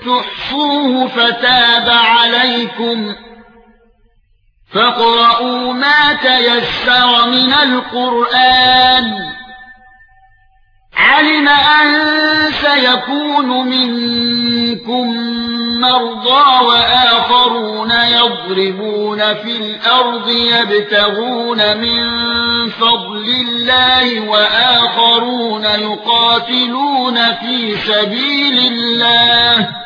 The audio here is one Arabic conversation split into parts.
تحصوه فتاب عليكم فاقرؤوا ما تيسر من القرآن علم أن سيكون منكم مرضى وآخرون يضربون في الأرض يبتغون من فضل الله وآخرون يقاتلون في سبيل الله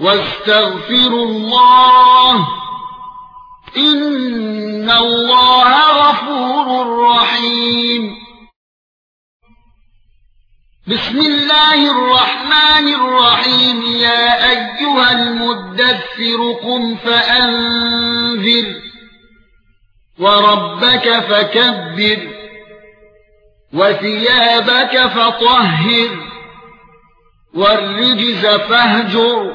واستغفروا الله إن الله غفور رحيم. بسم الله الرحمن الرحيم. يا أيها المدثر قم فأنذر وربك فكبر وثيابك فطهر والرجز فاهجر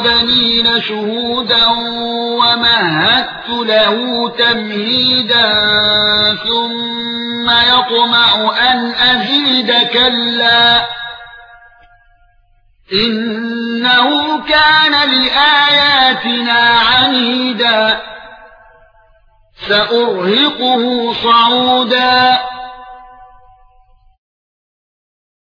وَبَنِينَ شُهُودًا وَمَهَّدتُّ لَهُ تَمْهِيدًا ثُمَّ يَطْمَعُ أَنْ أَزِيدَ كَلَّا إِنَّهُ كَانَ لِآيَاتِنَا عَنِيدًا سَأُرْهِقُهُ صَعُودًا